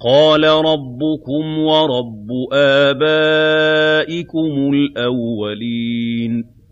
قَالَ رَبُّكُمْ وَرَبُّ آبَائِكُمُ الْأَوَّلِينَ.